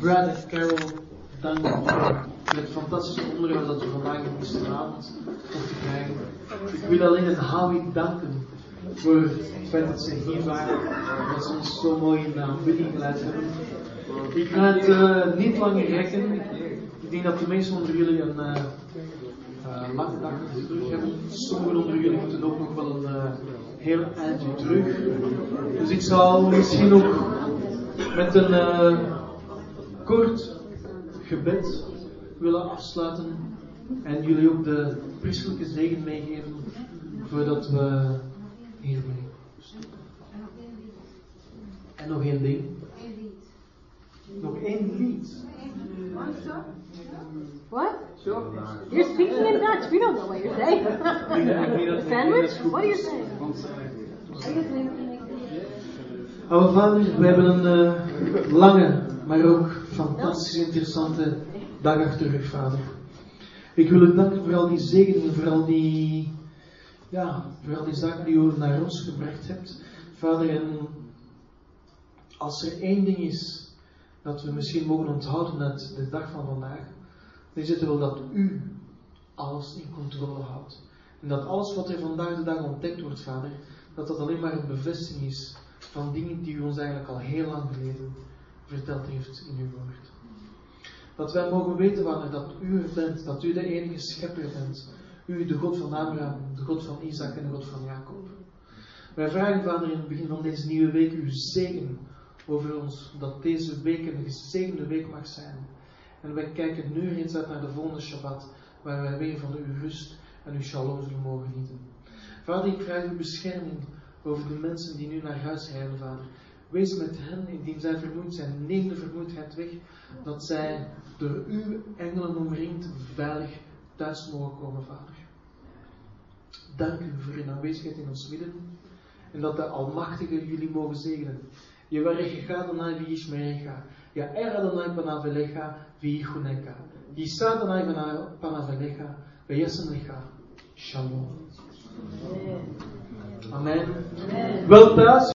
Brad en Carol, dank voor het fantastische onderwerp dat we vandaag in gisteravond mochten krijgen. Ik wil alleen het Howie danken voor het feit dat ze hier waren, dat ze ons zo mooi in de aanbidding geleid hebben. Ik ga het uh, niet langer rekken. Ik denk dat de meesten onder jullie een uh, uh, lange dag terug hebben. Sommigen onder jullie moeten ook nog wel een heel eindje terug. Dus ik zal misschien ook met een kort gebed willen afsluiten en jullie ook de priestelijke zegen meegeven voordat we hiermee stoppen. En nog één ding. Nog één lied. What? You're speaking in Dutch. We don't know what you're saying. Sandwich? What are you saying? Oude Vader, we hebben een uh, lange, maar ook fantastisch interessante dag achter rug, Vader. Ik wil u danken voor al die zegeningen, voor al die, ja, voor al die zaken die u naar ons gebracht hebt. Vader, en als er één ding is dat we misschien mogen onthouden uit de dag van vandaag, dan is het wel dat u alles in controle houdt. En dat alles wat er vandaag de dag ontdekt wordt, Vader, dat dat alleen maar een bevestiging is van dingen die u ons eigenlijk al heel lang geleden verteld heeft in uw woord. Dat wij mogen weten, Vader, dat u bent, dat u de enige schepper bent. U, de God van Abraham, de God van Isaac en de God van Jacob. Wij vragen, Vader, in het begin van deze nieuwe week uw zegen over ons, dat deze week een gezegende week mag zijn. En wij kijken nu reeds uit naar de volgende Shabbat, waar wij weer van uw rust en uw shalom zullen mogen genieten. Vader, ik vraag uw bescherming over de mensen die nu naar huis rijden, Vader. Wees met hen, indien zij vermoeid zijn. Neem de vermoeidheid weg, dat zij door uw engelen omringd veilig thuis mogen komen, Vader. Dank u voor uw aanwezigheid in ons midden. En dat de Almachtige jullie mogen zegenen. Je werk Adonai wie Ishmerecha. Ja, er Adonai panavelecha wie Ichuneka. Yisa Adonai panavelecha wie Lecha. Shalom. Amen. Wel thuis.